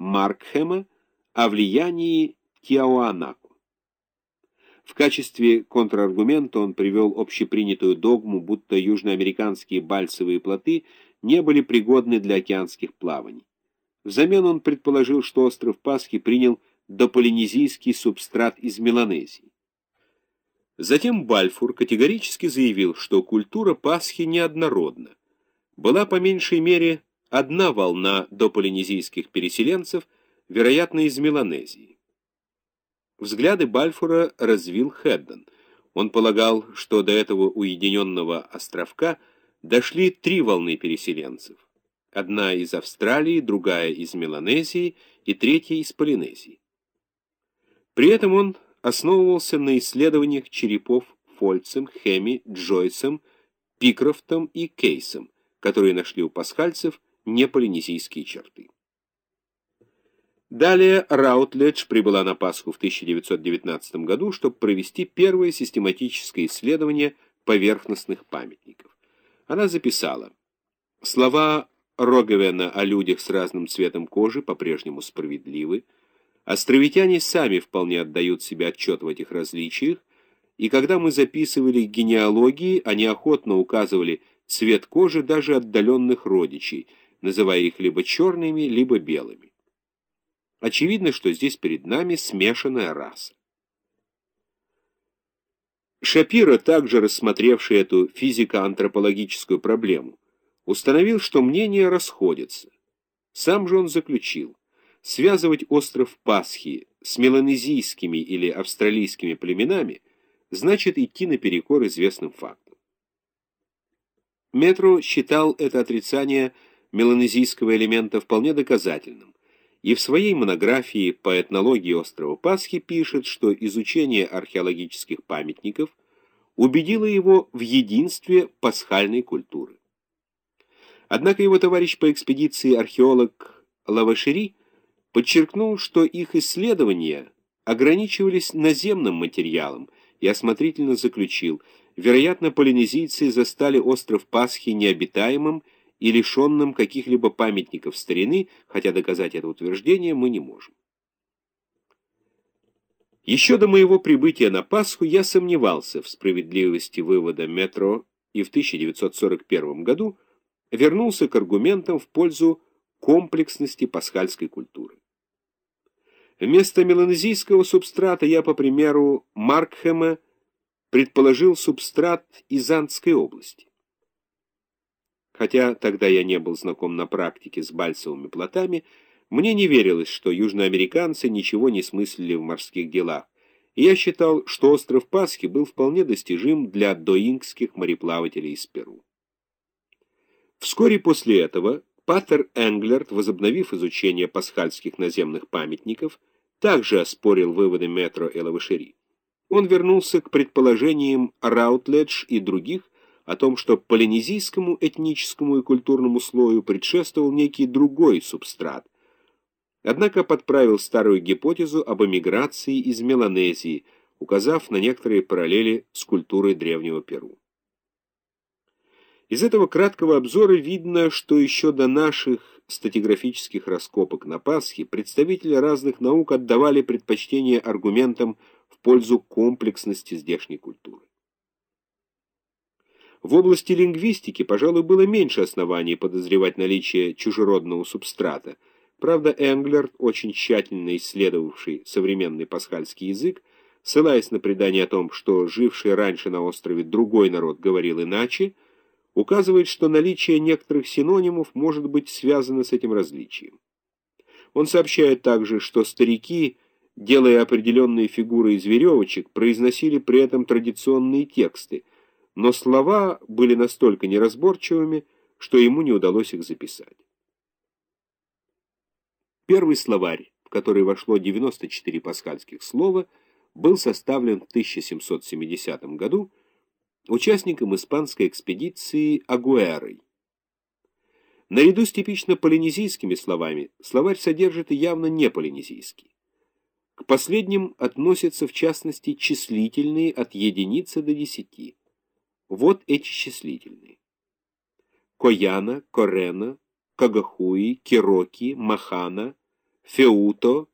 Маркхема о влиянии Тиауанаку. В качестве контраргумента он привел общепринятую догму, будто южноамериканские бальсовые плоты не были пригодны для океанских плаваний. Взамен он предположил, что остров Пасхи принял дополинезийский субстрат из Меланезии. Затем Бальфур категорически заявил, что культура Пасхи неоднородна. Была по меньшей мере одна волна дополинезийских переселенцев, вероятно, из Меланезии. Взгляды Бальфура развил Хедден. Он полагал, что до этого уединенного островка дошли три волны переселенцев. Одна из Австралии, другая из Меланезии и третья из Полинезии. При этом он основывался на исследованиях черепов Фольцем, Хеми, Джойсом, Пикрофтом и Кейсом, которые нашли у пасхальцев неполинезийские черты. Далее Раутледж прибыла на Пасху в 1919 году, чтобы провести первое систематическое исследование поверхностных памятников. Она записала «Слова Роговена о людях с разным цветом кожи по-прежнему справедливы, островитяне сами вполне отдают себе отчет в этих различиях, и когда мы записывали генеалогии, они охотно указывали цвет кожи даже отдаленных родичей – называя их либо черными, либо белыми. Очевидно, что здесь перед нами смешанная раса. Шапиро, также рассмотревший эту физико-антропологическую проблему, установил, что мнения расходятся. Сам же он заключил, связывать остров Пасхи с меланезийскими или австралийскими племенами значит идти наперекор известным фактам. Метро считал это отрицание – меланезийского элемента вполне доказательным, и в своей монографии по этнологии острова Пасхи пишет, что изучение археологических памятников убедило его в единстве пасхальной культуры. Однако его товарищ по экспедиции археолог Лавашери подчеркнул, что их исследования ограничивались наземным материалом и осмотрительно заключил, вероятно, полинезийцы застали остров Пасхи необитаемым и лишенным каких-либо памятников старины, хотя доказать это утверждение мы не можем. Еще до моего прибытия на Пасху я сомневался в справедливости вывода метро и в 1941 году вернулся к аргументам в пользу комплексности пасхальской культуры. Вместо меланезийского субстрата я, по примеру Маркхема, предположил субстрат из Андской области. Хотя тогда я не был знаком на практике с бальсовыми плотами, мне не верилось, что южноамериканцы ничего не смыслили в морских делах, и я считал, что остров Пасхи был вполне достижим для доингских мореплавателей из Перу. Вскоре после этого Паттер Энглерт, возобновив изучение пасхальских наземных памятников, также оспорил выводы Метро и. Он вернулся к предположениям Раутледж и других, о том, что полинезийскому этническому и культурному слою предшествовал некий другой субстрат, однако подправил старую гипотезу об эмиграции из Меланезии, указав на некоторые параллели с культурой древнего Перу. Из этого краткого обзора видно, что еще до наших статиграфических раскопок на Пасхе представители разных наук отдавали предпочтение аргументам в пользу комплексности здешней культуры. В области лингвистики, пожалуй, было меньше оснований подозревать наличие чужеродного субстрата. Правда, Энглер, очень тщательно исследовавший современный пасхальский язык, ссылаясь на предание о том, что живший раньше на острове другой народ говорил иначе, указывает, что наличие некоторых синонимов может быть связано с этим различием. Он сообщает также, что старики, делая определенные фигуры из веревочек, произносили при этом традиционные тексты, но слова были настолько неразборчивыми, что ему не удалось их записать. Первый словарь, в который вошло 94 пасхальских слова, был составлен в 1770 году участником испанской экспедиции Агуэрой. Наряду с типично полинезийскими словами, словарь содержит и явно не полинезийские. К последним относятся в частности числительные от единицы до десяти. Вот эти числительные. Кояна, Корена, Кагахуи, Кироки, Махана, феуто